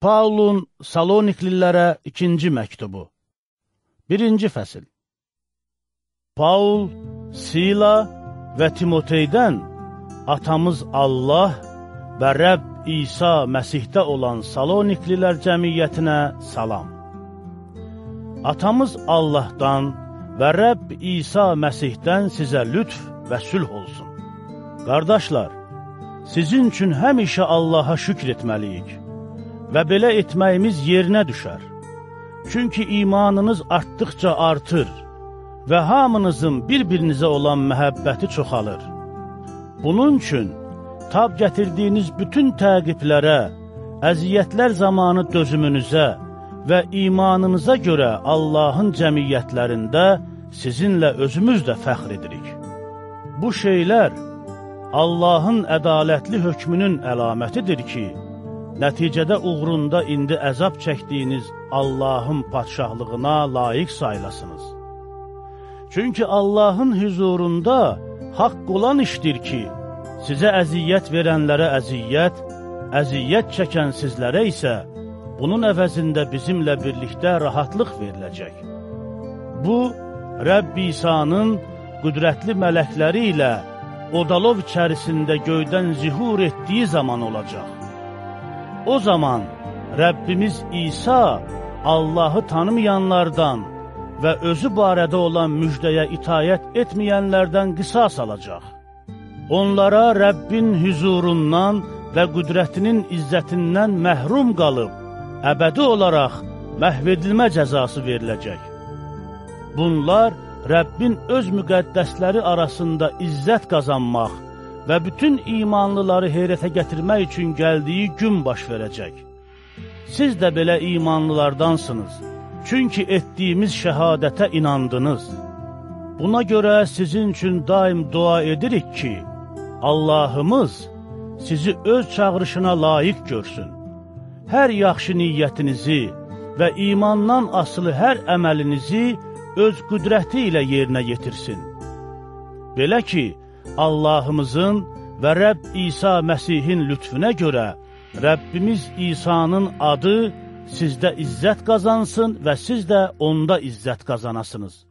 Paulun Saloniklilərə ikinci məktubu Birinci fəsil Paul, Sila və Timoteydən atamız Allah və Rəbb İsa Məsihdə olan Saloniklilər cəmiyyətinə salam. Atamız Allahdan və Rəbb İsa Məsihdən sizə lütf və sülh olsun. Qardaşlar, sizin üçün həmişə Allaha şükr etməliyik və belə etməyimiz yerinə düşər. Çünki imanınız artdıqca artır və hamınızın bir-birinizə olan məhəbbəti çoxalır. Bunun üçün tab gətirdiyiniz bütün təqiblərə, əziyyətlər zamanı dözümünüzə və imanınıza görə Allahın cəmiyyətlərində sizinlə özümüz də fəxr edirik. Bu şeylər Allahın ədalətli hökmünün əlamətidir ki, Nəticədə uğrunda indi əzab çəkdiyiniz Allahın patşahlığına layiq sayılasınız. Çünki Allahın hüzurunda haqq olan işdir ki, sizə əziyyət verənlərə əziyyət, əziyyət çəkən sizlərə isə bunun əvəzində bizimlə birlikdə rahatlıq veriləcək. Bu, Rəbb İsa'nın qüdrətli mələkləri ilə Odalov içərisində göydən zihur etdiyi zaman olacaq. O zaman Rəbbimiz İsa Allahı tanımayanlardan və özü barədə olan müjdəyə itayət etməyənlərdən qisas alacaq. Onlara Rəbbin hüzurundan və qüdrətinin izzətindən məhrum qalıb, əbədi olaraq məhvedilmə cəzası veriləcək. Bunlar Rəbbin öz müqəddəsləri arasında izzət qazanmaq, və bütün imanlıları heyrətə gətirmək üçün gəldiyi gün baş verəcək. Siz də belə imanlılardansınız, çünki etdiyimiz şəhadətə inandınız. Buna görə sizin üçün daim dua edirik ki, Allahımız sizi öz çağırışına layiq görsün. Hər yaxşı niyyətinizi və imandan asılı hər əməlinizi öz qüdrəti ilə yerinə yetirsin. Belə ki, Allahımızın və Rəbb İsa Məsihin lütfüne görə Rəbbimiz İsa'nın adı sizdə izzət qazansın və siz də onda izzət qazanasınız.